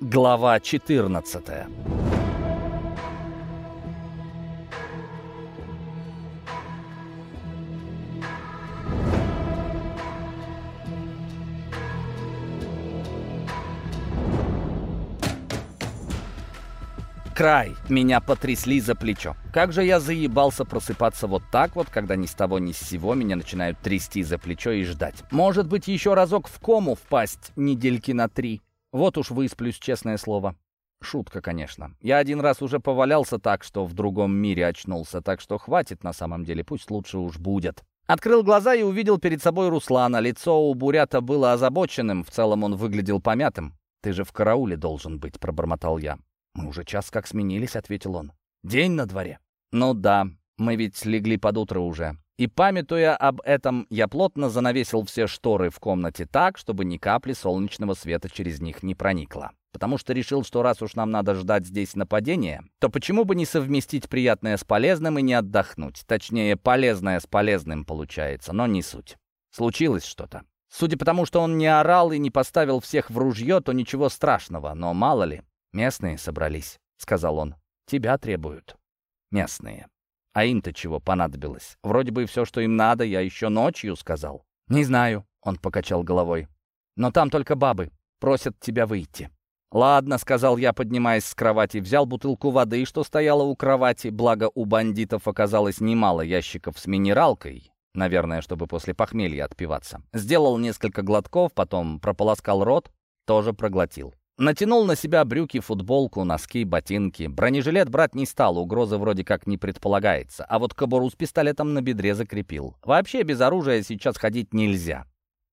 Глава 14 Край. Меня потрясли за плечо. Как же я заебался просыпаться вот так вот, когда ни с того ни с сего меня начинают трясти за плечо и ждать. Может быть, еще разок в кому впасть недельки на три. Вот уж высплюсь, честное слово. Шутка, конечно. Я один раз уже повалялся так, что в другом мире очнулся, так что хватит на самом деле, пусть лучше уж будет. Открыл глаза и увидел перед собой Руслана. Лицо у Бурята было озабоченным, в целом он выглядел помятым. «Ты же в карауле должен быть», — пробормотал я. «Мы уже час как сменились», — ответил он. «День на дворе». «Ну да, мы ведь легли под утро уже». И, памятуя об этом, я плотно занавесил все шторы в комнате так, чтобы ни капли солнечного света через них не проникло. Потому что решил, что раз уж нам надо ждать здесь нападения, то почему бы не совместить приятное с полезным и не отдохнуть? Точнее, полезное с полезным получается, но не суть. Случилось что-то. Судя по тому, что он не орал и не поставил всех в ружье, то ничего страшного, но мало ли. «Местные собрались», — сказал он. «Тебя требуют». «Местные». А им-то чего понадобилось? Вроде бы все, что им надо, я еще ночью сказал. «Не знаю», — он покачал головой. «Но там только бабы. Просят тебя выйти». «Ладно», — сказал я, поднимаясь с кровати, взял бутылку воды, что стояла у кровати, благо у бандитов оказалось немало ящиков с минералкой, наверное, чтобы после похмелья отпиваться. Сделал несколько глотков, потом прополоскал рот, тоже проглотил. Натянул на себя брюки, футболку, носки, ботинки. Бронежилет брать не стал, угрозы вроде как не предполагается. А вот кобуру с пистолетом на бедре закрепил. Вообще без оружия сейчас ходить нельзя.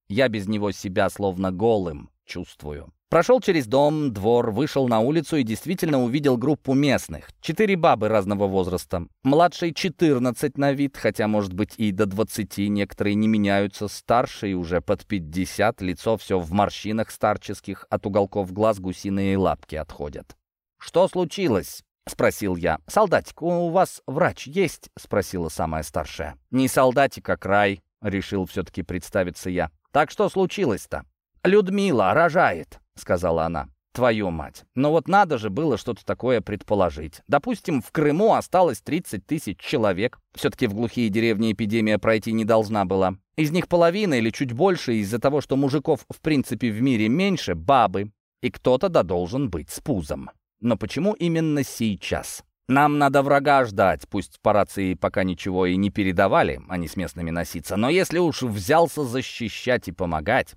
Я без него себя словно голым чувствую. Прошел через дом, двор, вышел на улицу и действительно увидел группу местных. Четыре бабы разного возраста. Младший 14 на вид, хотя, может быть, и до 20, некоторые не меняются. Старший уже под 50, лицо все в морщинах старческих, от уголков глаз гусиные лапки отходят. «Что случилось?» — спросил я. «Солдатик, у вас врач есть?» — спросила самая старшая. «Не солдатик, а край», — решил все-таки представиться я. «Так что случилось-то?» «Людмила рожает», — сказала она. «Твою мать! Но вот надо же было что-то такое предположить. Допустим, в Крыму осталось 30 тысяч человек. Все-таки в глухие деревни эпидемия пройти не должна была. Из них половина или чуть больше из-за того, что мужиков в принципе в мире меньше, бабы. И кто-то да должен быть с пузом. Но почему именно сейчас?» Нам надо врага ждать, пусть по рации пока ничего и не передавали, а не с местными носиться. Но если уж взялся защищать и помогать,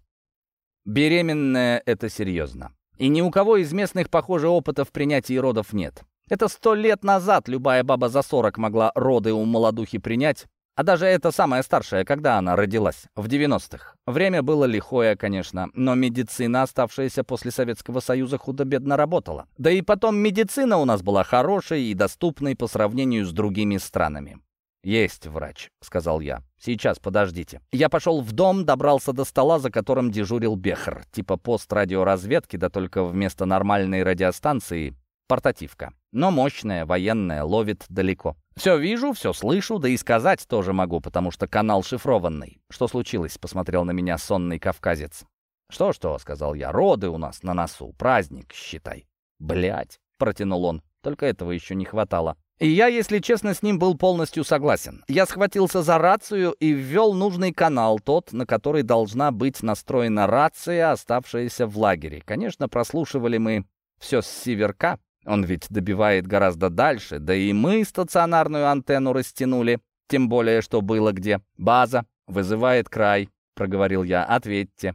Беременная — это серьезно. И ни у кого из местных, похоже, опыта в принятии родов нет. Это сто лет назад любая баба за сорок могла роды у молодухи принять, а даже эта самая старшая, когда она родилась? В 90-х. Время было лихое, конечно, но медицина, оставшаяся после Советского Союза, худо-бедно работала. Да и потом медицина у нас была хорошей и доступной по сравнению с другими странами. «Есть врач», — сказал я. «Сейчас, подождите». Я пошел в дом, добрался до стола, за которым дежурил Бехр. Типа пост радиоразведки, да только вместо нормальной радиостанции — портативка. Но мощная, военная, ловит далеко. Все вижу, все слышу, да и сказать тоже могу, потому что канал шифрованный. «Что случилось?» — посмотрел на меня сонный кавказец. «Что-что?» — сказал я. «Роды у нас на носу. Праздник, считай». Блять, протянул он. Только этого еще не хватало. И я, если честно, с ним был полностью согласен. Я схватился за рацию и ввел нужный канал, тот, на который должна быть настроена рация, оставшаяся в лагере. Конечно, прослушивали мы все с северка, он ведь добивает гораздо дальше, да и мы стационарную антенну растянули, тем более, что было где. «База, вызывает край», — проговорил я, — «ответьте».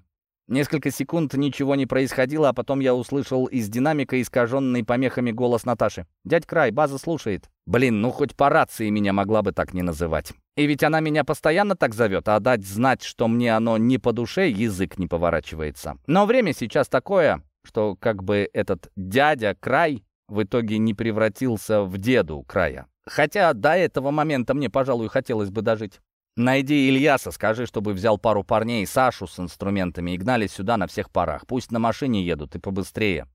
Несколько секунд ничего не происходило, а потом я услышал из динамика искаженный помехами голос Наташи. «Дядь Край, база слушает». Блин, ну хоть по рации меня могла бы так не называть. И ведь она меня постоянно так зовет, а дать знать, что мне оно не по душе, язык не поворачивается. Но время сейчас такое, что как бы этот дядя Край в итоге не превратился в деду Края. Хотя до этого момента мне, пожалуй, хотелось бы дожить. Найди Ильяса, скажи, чтобы взял пару парней, Сашу с инструментами и гнали сюда на всех парах. Пусть на машине едут и побыстрее.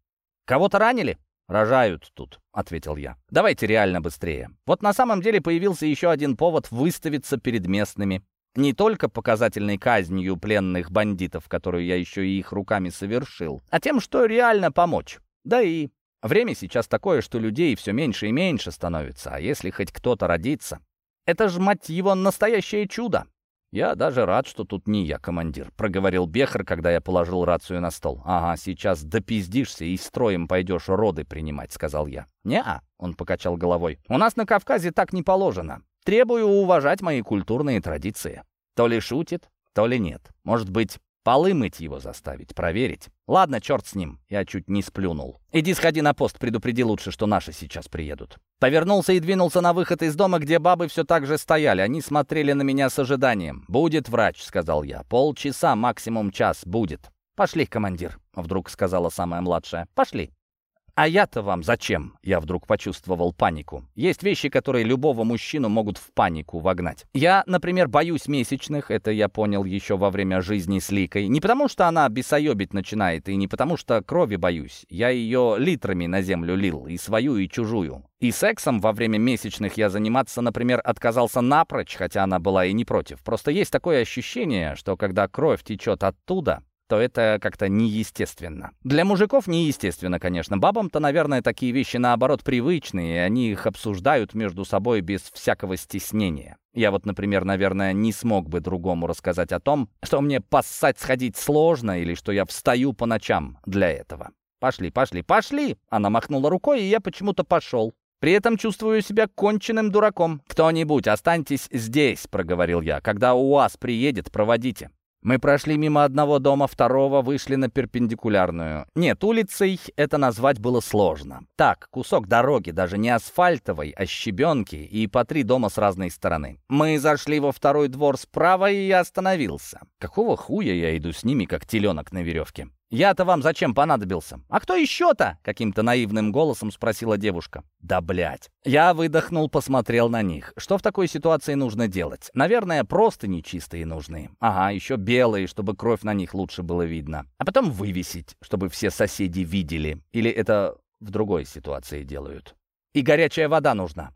Кого-то ранили? «Рожают тут», — ответил я. «Давайте реально быстрее. Вот на самом деле появился еще один повод выставиться перед местными. Не только показательной казнью пленных бандитов, которую я еще и их руками совершил, а тем, что реально помочь. Да и время сейчас такое, что людей все меньше и меньше становится, а если хоть кто-то родится, это ж, мать его, настоящее чудо. «Я даже рад, что тут не я командир», — проговорил Бехар, когда я положил рацию на стол. «Ага, сейчас допиздишься и строем пойдешь роды принимать», — сказал я. «Не-а», — он покачал головой. «У нас на Кавказе так не положено. Требую уважать мои культурные традиции». То ли шутит, то ли нет. Может быть, Полы мыть его заставить, проверить. Ладно, черт с ним. Я чуть не сплюнул. Иди сходи на пост, предупреди лучше, что наши сейчас приедут. Повернулся и двинулся на выход из дома, где бабы все так же стояли. Они смотрели на меня с ожиданием. «Будет врач», — сказал я. «Полчаса, максимум час будет». «Пошли, командир», — вдруг сказала самая младшая. «Пошли». «А я-то вам зачем?» Я вдруг почувствовал панику. Есть вещи, которые любого мужчину могут в панику вогнать. Я, например, боюсь месячных, это я понял еще во время жизни с Ликой. Не потому, что она бесоебить начинает, и не потому, что крови боюсь. Я ее литрами на землю лил, и свою, и чужую. И сексом во время месячных я заниматься, например, отказался напрочь, хотя она была и не против. Просто есть такое ощущение, что когда кровь течет оттуда, то это как-то неестественно. Для мужиков неестественно, конечно. Бабам-то, наверное, такие вещи, наоборот, привычные, и они их обсуждают между собой без всякого стеснения. Я вот, например, наверное, не смог бы другому рассказать о том, что мне поссать сходить сложно или что я встаю по ночам для этого. «Пошли, пошли, пошли!» Она махнула рукой, и я почему-то пошел. При этом чувствую себя конченным дураком. «Кто-нибудь, останьтесь здесь», — проговорил я. «Когда у вас приедет, проводите». Мы прошли мимо одного дома, второго вышли на перпендикулярную. Нет, улицей это назвать было сложно. Так, кусок дороги, даже не асфальтовой, а щебенки, и по три дома с разной стороны. Мы зашли во второй двор справа, и я остановился. Какого хуя я иду с ними, как теленок на веревке? «Я-то вам зачем понадобился?» «А кто еще-то?» — каким-то наивным голосом спросила девушка. «Да блядь!» Я выдохнул, посмотрел на них. Что в такой ситуации нужно делать? Наверное, просто нечистые нужны. Ага, еще белые, чтобы кровь на них лучше было видно. А потом вывесить, чтобы все соседи видели. Или это в другой ситуации делают. И горячая вода нужна.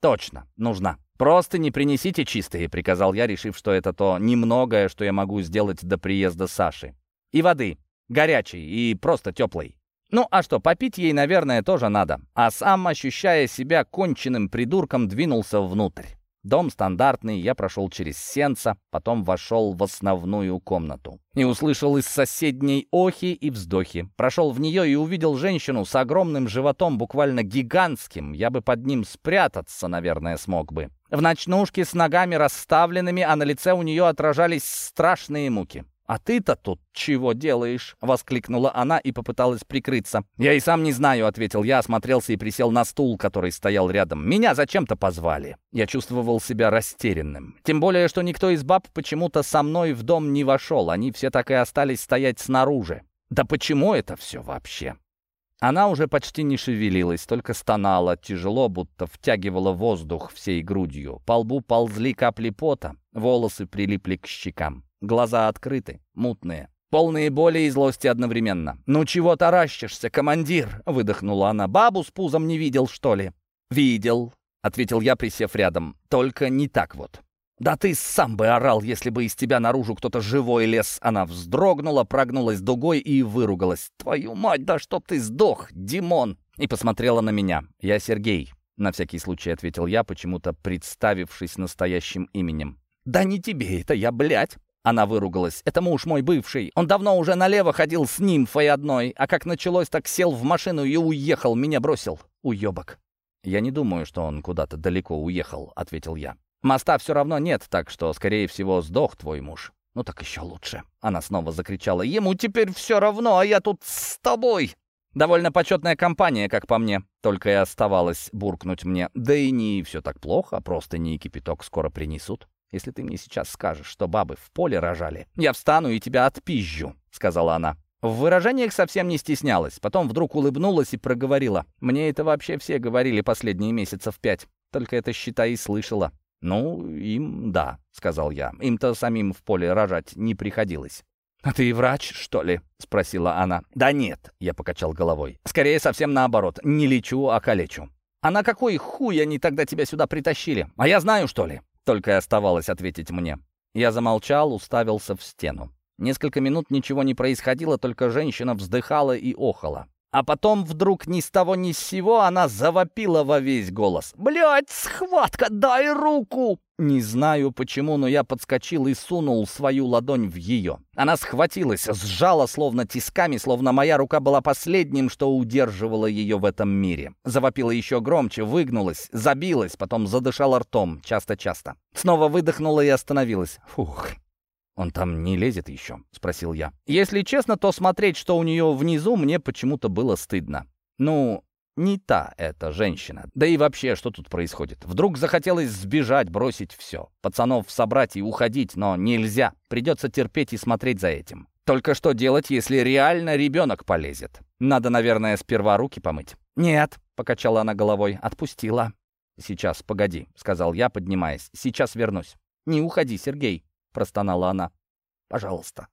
Точно, нужна. «Просто не принесите чистые», — приказал я, решив, что это то немногое, что я могу сделать до приезда Саши. «И воды. Горячий и просто теплый. Ну а что, попить ей, наверное, тоже надо. А сам, ощущая себя конченным придурком, двинулся внутрь. Дом стандартный, я прошел через сенца, потом вошел в основную комнату. И услышал из соседней охи и вздохи. Прошел в нее и увидел женщину с огромным животом, буквально гигантским. Я бы под ним спрятаться, наверное, смог бы. В ночнушке с ногами расставленными, а на лице у нее отражались страшные муки. «А ты-то тут чего делаешь?» — воскликнула она и попыталась прикрыться. «Я и сам не знаю», — ответил я, осмотрелся и присел на стул, который стоял рядом. «Меня зачем-то позвали». Я чувствовал себя растерянным. Тем более, что никто из баб почему-то со мной в дом не вошел. Они все так и остались стоять снаружи. Да почему это все вообще? Она уже почти не шевелилась, только стонала, тяжело, будто втягивала воздух всей грудью. По лбу ползли капли пота, волосы прилипли к щекам. Глаза открыты, мутные, полные боли и злости одновременно. «Ну чего таращишься, командир?» — выдохнула она. «Бабу с пузом не видел, что ли?» «Видел», — ответил я, присев рядом. «Только не так вот». «Да ты сам бы орал, если бы из тебя наружу кто-то живой лез!» Она вздрогнула, прогнулась дугой и выругалась. «Твою мать, да чтоб ты сдох, Димон!» И посмотрела на меня. «Я Сергей», — на всякий случай ответил я, почему-то представившись настоящим именем. «Да не тебе это я, блядь!» Она выругалась. «Это муж мой бывший. Он давно уже налево ходил с нимфой одной, а как началось, так сел в машину и уехал, меня бросил. Уебок». «Я не думаю, что он куда-то далеко уехал», — ответил я. «Моста все равно нет, так что, скорее всего, сдох твой муж». «Ну так еще лучше». Она снова закричала. «Ему теперь все равно, а я тут с тобой!» Довольно почетная компания, как по мне. Только и оставалось буркнуть мне. Да и не все так плохо, просто не кипяток скоро принесут. Если ты мне сейчас скажешь, что бабы в поле рожали, я встану и тебя отпизжу», — сказала она. В выражениях совсем не стеснялась, потом вдруг улыбнулась и проговорила. «Мне это вообще все говорили последние месяцев пять, только это, считай, и слышала». «Ну, им да», — сказал я. «Им-то самим в поле рожать не приходилось». «А ты врач, что ли?» — спросила она. «Да нет», — я покачал головой. «Скорее, совсем наоборот. Не лечу, а калечу». «А на какой хуй они тогда тебя сюда притащили? А я знаю, что ли?» Только и оставалось ответить мне. Я замолчал, уставился в стену. Несколько минут ничего не происходило, только женщина вздыхала и охала. А потом вдруг ни с того ни с сего она завопила во весь голос. «Блядь, схватка, дай руку!» Не знаю почему, но я подскочил и сунул свою ладонь в ее. Она схватилась, сжала словно тисками, словно моя рука была последним, что удерживало ее в этом мире. Завопила еще громче, выгнулась, забилась, потом задышала ртом, часто-часто. Снова выдохнула и остановилась. Фух, «Он там не лезет еще?» — спросил я. Если честно, то смотреть, что у нее внизу, мне почему-то было стыдно. Ну, не та эта женщина. Да и вообще, что тут происходит? Вдруг захотелось сбежать, бросить все. Пацанов собрать и уходить, но нельзя. Придется терпеть и смотреть за этим. Только что делать, если реально ребенок полезет? Надо, наверное, сперва руки помыть. «Нет», — покачала она головой, — отпустила. «Сейчас, погоди», — сказал я, поднимаясь. «Сейчас вернусь». «Не уходи, Сергей», — простонала она. «Пожалуйста».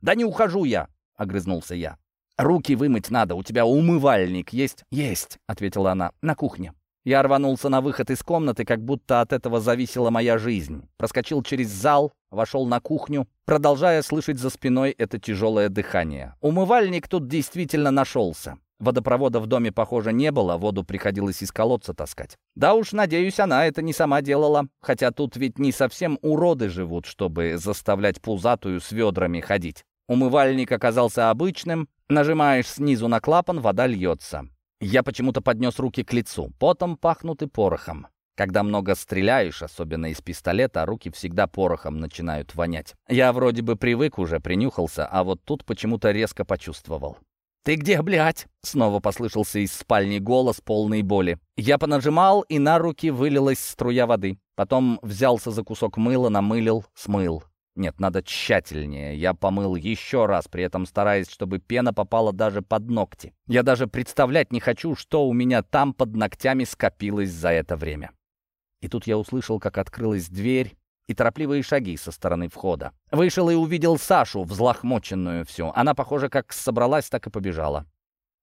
«Да не ухожу я!» — огрызнулся я. «Руки вымыть надо, у тебя умывальник есть?» «Есть», — ответила она, — «на кухне». Я рванулся на выход из комнаты, как будто от этого зависела моя жизнь. Проскочил через зал, вошел на кухню, продолжая слышать за спиной это тяжелое дыхание. Умывальник тут действительно нашелся. Водопровода в доме, похоже, не было, воду приходилось из колодца таскать. Да уж, надеюсь, она это не сама делала. Хотя тут ведь не совсем уроды живут, чтобы заставлять пузатую с ведрами ходить. Умывальник оказался обычным. Нажимаешь снизу на клапан, вода льется. Я почему-то поднес руки к лицу. Потом пахнут и порохом. Когда много стреляешь, особенно из пистолета, руки всегда порохом начинают вонять. Я вроде бы привык уже, принюхался, а вот тут почему-то резко почувствовал. «Ты где, блядь?» — снова послышался из спальни голос полной боли. Я понажимал, и на руки вылилась струя воды. Потом взялся за кусок мыла, намылил, смыл. Нет, надо тщательнее. Я помыл еще раз, при этом стараясь, чтобы пена попала даже под ногти. Я даже представлять не хочу, что у меня там под ногтями скопилось за это время. И тут я услышал, как открылась дверь, и торопливые шаги со стороны входа. Вышел и увидел Сашу, взлохмоченную всю. Она, похоже, как собралась, так и побежала.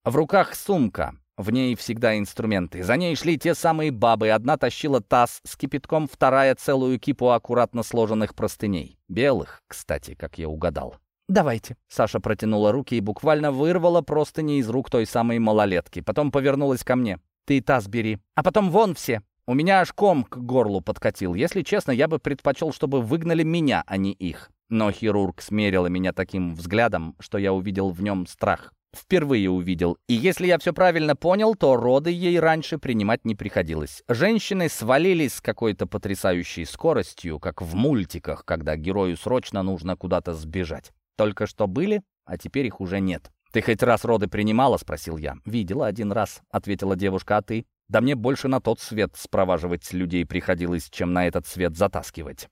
В руках сумка, в ней всегда инструменты. За ней шли те самые бабы. Одна тащила таз с кипятком, вторая — целую кипу аккуратно сложенных простыней. Белых, кстати, как я угадал. «Давайте». Саша протянула руки и буквально вырвала простыни из рук той самой малолетки. Потом повернулась ко мне. «Ты таз бери. А потом вон все. У меня аж ком к горлу подкатил. Если честно, я бы предпочел, чтобы выгнали меня, а не их. Но хирург смерила меня таким взглядом, что я увидел в нем страх. Впервые увидел. И если я все правильно понял, то роды ей раньше принимать не приходилось. Женщины свалились с какой-то потрясающей скоростью, как в мультиках, когда герою срочно нужно куда-то сбежать. Только что были, а теперь их уже нет. «Ты хоть раз роды принимала?» — спросил я. «Видела один раз», — ответила девушка, — «а ты?» Да мне больше на тот свет спроваживать людей приходилось, чем на этот свет затаскивать.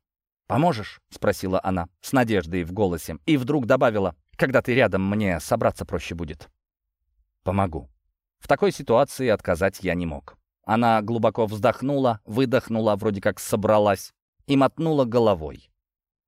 «Поможешь?» — спросила она, с надеждой в голосе, и вдруг добавила, «Когда ты рядом, мне собраться проще будет». «Помогу». В такой ситуации отказать я не мог. Она глубоко вздохнула, выдохнула, вроде как собралась, и мотнула головой.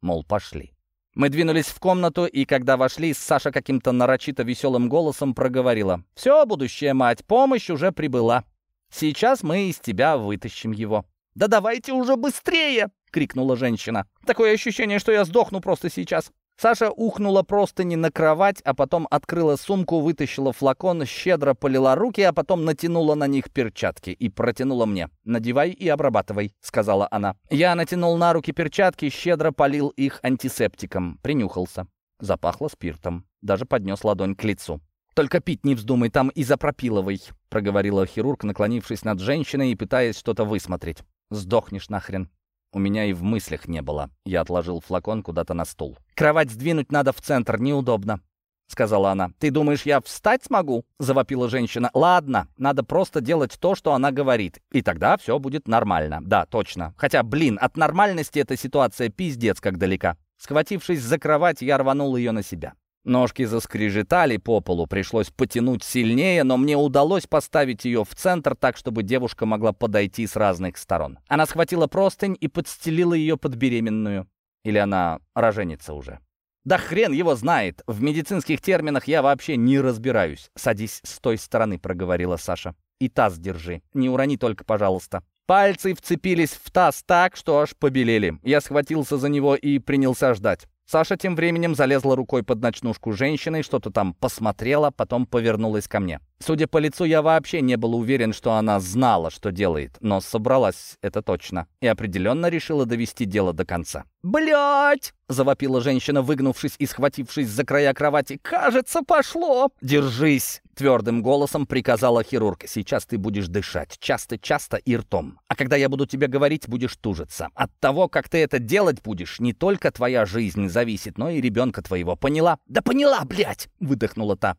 Мол, пошли. Мы двинулись в комнату, и когда вошли, Саша каким-то нарочито веселым голосом проговорила. «Все, будущая мать, помощь уже прибыла». Сейчас мы из тебя вытащим его». «Да давайте уже быстрее!» — крикнула женщина. «Такое ощущение, что я сдохну просто сейчас». Саша ухнула просто не на кровать, а потом открыла сумку, вытащила флакон, щедро полила руки, а потом натянула на них перчатки и протянула мне. «Надевай и обрабатывай», — сказала она. Я натянул на руки перчатки, щедро полил их антисептиком, принюхался. Запахло спиртом. Даже поднес ладонь к лицу. «Только пить не вздумай, там изопропиловый», — проговорила хирург, наклонившись над женщиной и пытаясь что-то высмотреть. «Сдохнешь нахрен». У меня и в мыслях не было. Я отложил флакон куда-то на стул. «Кровать сдвинуть надо в центр, неудобно», — сказала она. «Ты думаешь, я встать смогу?» — завопила женщина. «Ладно, надо просто делать то, что она говорит. И тогда все будет нормально. Да, точно. Хотя, блин, от нормальности эта ситуация пиздец как далека». Схватившись за кровать, я рванул ее на себя. Ножки заскрежетали по полу, пришлось потянуть сильнее, но мне удалось поставить ее в центр так, чтобы девушка могла подойти с разных сторон. Она схватила простынь и подстелила ее под беременную. Или она роженица уже. Да хрен его знает. В медицинских терминах я вообще не разбираюсь. «Садись с той стороны», — проговорила Саша. «И таз держи. Не урони только, пожалуйста». Пальцы вцепились в таз так, что аж побелели. Я схватился за него и принялся ждать. Саша тем временем залезла рукой под ночнушку женщины, что-то там посмотрела, потом повернулась ко мне. Судя по лицу, я вообще не был уверен, что она знала, что делает, но собралась, это точно, и определенно решила довести дело до конца. Блять! завопила женщина, выгнувшись и схватившись за края кровати. «Кажется, пошло!» «Держись!» — твердым голосом приказала хирург. «Сейчас ты будешь дышать. Часто-часто и ртом. А когда я буду тебе говорить, будешь тужиться. От того, как ты это делать будешь, не только твоя жизнь зависит, но и ребенка твоего. Поняла?» «Да поняла, блядь!» — выдохнула та.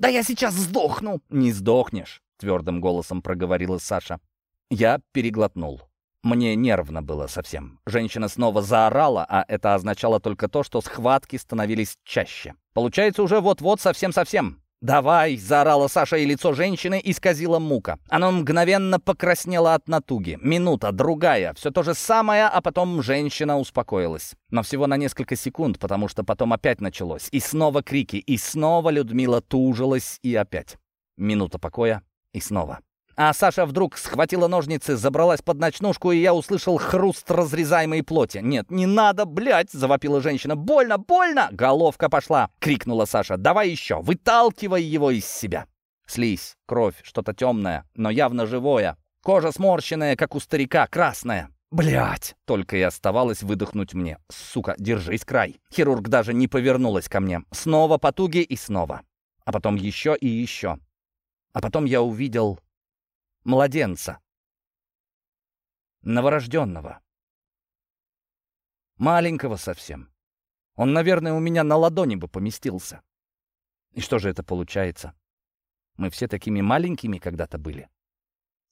«Да я сейчас сдохну!» «Не сдохнешь!» — твердым голосом проговорила Саша. Я переглотнул. Мне нервно было совсем. Женщина снова заорала, а это означало только то, что схватки становились чаще. Получается, уже вот-вот совсем-совсем. «Давай!» — заорала Саша, и лицо женщины исказила мука. Оно мгновенно покраснело от натуги. Минута, другая, все то же самое, а потом женщина успокоилась. Но всего на несколько секунд, потому что потом опять началось. И снова крики, и снова Людмила тужилась, и опять. Минута покоя, и снова. А Саша вдруг схватила ножницы, забралась под ночнушку, и я услышал хруст разрезаемой плоти. «Нет, не надо, блядь!» — завопила женщина. «Больно, больно!» «Головка пошла!» — крикнула Саша. «Давай еще! Выталкивай его из себя!» Слизь, кровь, что-то темное, но явно живое. Кожа сморщенная, как у старика, красная. Блять! Только и оставалось выдохнуть мне. Сука, держись край. Хирург даже не повернулась ко мне. Снова потуги и снова. А потом еще и еще. А потом я увидел младенца. Новорожденного. Маленького совсем. Он, наверное, у меня на ладони бы поместился. И что же это получается? Мы все такими маленькими когда-то были.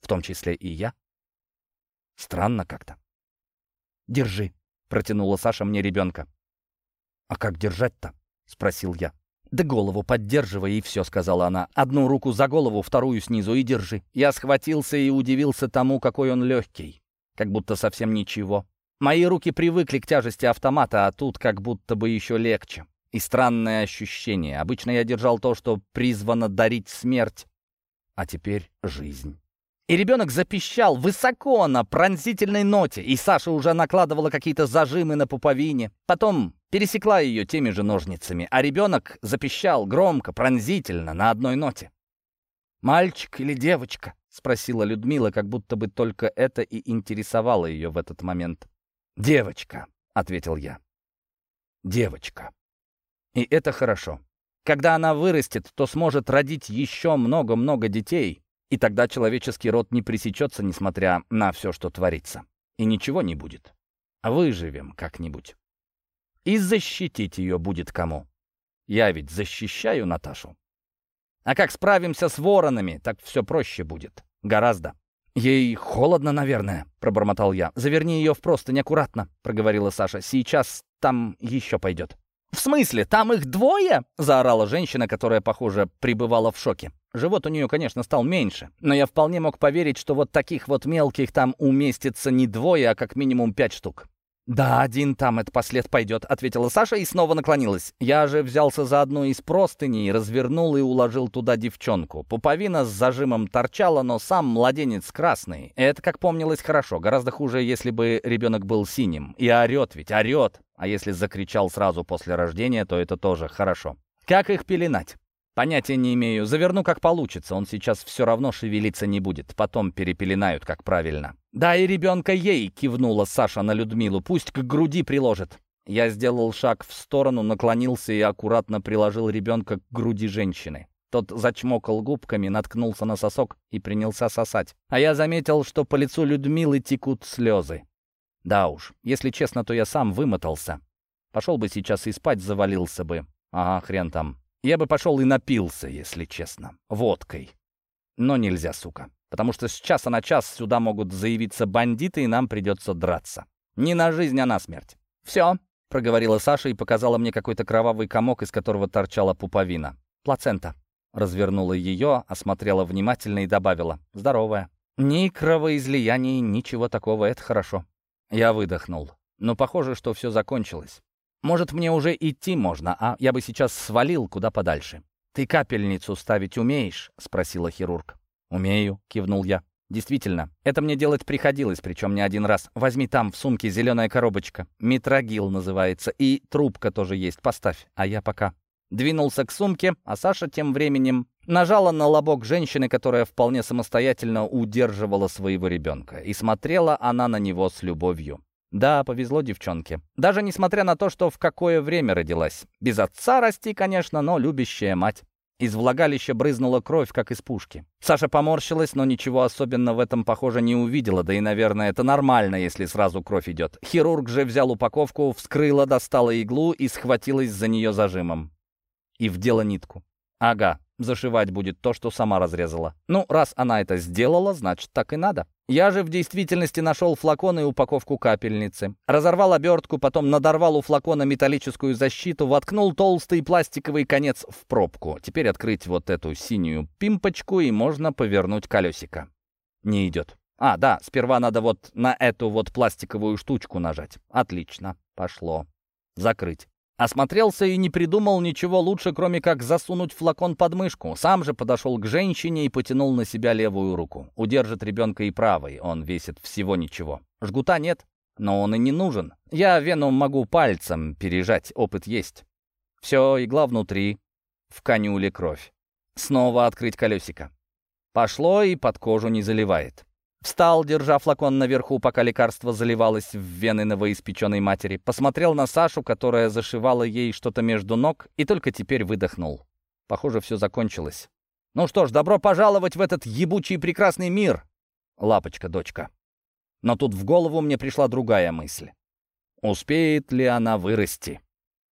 В том числе и я. Странно как-то. «Держи», — протянула Саша мне ребенка. «А как держать-то?» — спросил я. «Да голову поддерживай, и все», — сказала она. «Одну руку за голову, вторую снизу, и держи». Я схватился и удивился тому, какой он легкий. Как будто совсем ничего. Мои руки привыкли к тяжести автомата, а тут как будто бы еще легче. И странное ощущение. Обычно я держал то, что призвано дарить смерть, а теперь жизнь. И ребенок запищал высоко на пронзительной ноте, и Саша уже накладывала какие-то зажимы на пуповине. Потом пересекла ее теми же ножницами, а ребенок запищал громко, пронзительно, на одной ноте. «Мальчик или девочка?» — спросила Людмила, как будто бы только это и интересовало ее в этот момент. «Девочка», — ответил я. «Девочка. И это хорошо. Когда она вырастет, то сможет родить еще много-много детей, и тогда человеческий род не пресечется, несмотря на все, что творится. И ничего не будет. Выживем как-нибудь. И защитить ее будет кому. Я ведь защищаю Наташу. А как справимся с воронами, так все проще будет. Гораздо. «Ей холодно, наверное», — пробормотал я. «Заверни ее в простынь аккуратно», — проговорила Саша. «Сейчас там еще пойдет». «В смысле, там их двое?» — заорала женщина, которая, похоже, пребывала в шоке. Живот у нее, конечно, стал меньше, но я вполне мог поверить, что вот таких вот мелких там уместится не двое, а как минимум пять штук. «Да, один там, это послед пойдет», — ответила Саша и снова наклонилась. Я же взялся за одну из простыней, развернул и уложил туда девчонку. Пуповина с зажимом торчала, но сам младенец красный. Это, как помнилось, хорошо. Гораздо хуже, если бы ребенок был синим. И орет ведь, орет. А если закричал сразу после рождения, то это тоже хорошо. Как их пеленать? Понятия не имею. Заверну, как получится. Он сейчас все равно шевелиться не будет. Потом перепеленают, как правильно. «Да и ребенка ей!» — кивнула Саша на Людмилу. «Пусть к груди приложит». Я сделал шаг в сторону, наклонился и аккуратно приложил ребенка к груди женщины. Тот зачмокал губками, наткнулся на сосок и принялся сосать. А я заметил, что по лицу Людмилы текут слезы. Да уж, если честно, то я сам вымотался. Пошел бы сейчас и спать завалился бы. Ага, хрен там. Я бы пошел и напился, если честно, водкой. Но нельзя, сука. Потому что с часа на час сюда могут заявиться бандиты, и нам придется драться. Не на жизнь, а на смерть. «Все», — проговорила Саша и показала мне какой-то кровавый комок, из которого торчала пуповина. «Плацента». Развернула ее, осмотрела внимательно и добавила. «Здоровая». «Ни кровоизлияний, ничего такого, это хорошо». Я выдохнул. Но похоже, что все закончилось. Может, мне уже идти можно, а я бы сейчас свалил куда подальше. «Ты капельницу ставить умеешь?» — спросила хирург. «Умею», — кивнул я. «Действительно, это мне делать приходилось, причем не один раз. Возьми там в сумке зеленая коробочка. Митрагил называется. И трубка тоже есть. Поставь, а я пока...» Двинулся к сумке, а Саша тем временем Нажала на лобок женщины, которая вполне самостоятельно удерживала своего ребенка, и смотрела она на него с любовью. Да, повезло девчонке. Даже несмотря на то, что в какое время родилась. Без отца расти, конечно, но любящая мать. Из влагалища брызнула кровь, как из пушки. Саша поморщилась, но ничего особенного в этом, похоже, не увидела, да и, наверное, это нормально, если сразу кровь идет. Хирург же взял упаковку, вскрыла, достала иглу и схватилась за нее зажимом. И вдела нитку. Ага, зашивать будет то, что сама разрезала. Ну, раз она это сделала, значит, так и надо. Я же в действительности нашел флакон и упаковку капельницы. Разорвал обертку, потом надорвал у флакона металлическую защиту, воткнул толстый пластиковый конец в пробку. Теперь открыть вот эту синюю пимпочку, и можно повернуть колесико. Не идет. А, да, сперва надо вот на эту вот пластиковую штучку нажать. Отлично, пошло. Закрыть. Осмотрелся и не придумал ничего лучше, кроме как засунуть флакон под мышку. Сам же подошел к женщине и потянул на себя левую руку. Удержит ребенка и правой, он весит всего ничего. Жгута нет, но он и не нужен. Я вену могу пальцем пережать, опыт есть. Все, игла внутри, в конюле кровь. Снова открыть колесико. Пошло и под кожу не заливает. Встал, держа флакон наверху, пока лекарство заливалось в вены новоиспеченной матери. Посмотрел на Сашу, которая зашивала ей что-то между ног, и только теперь выдохнул. Похоже, все закончилось. «Ну что ж, добро пожаловать в этот ебучий прекрасный мир!» Лапочка, дочка. Но тут в голову мне пришла другая мысль. Успеет ли она вырасти?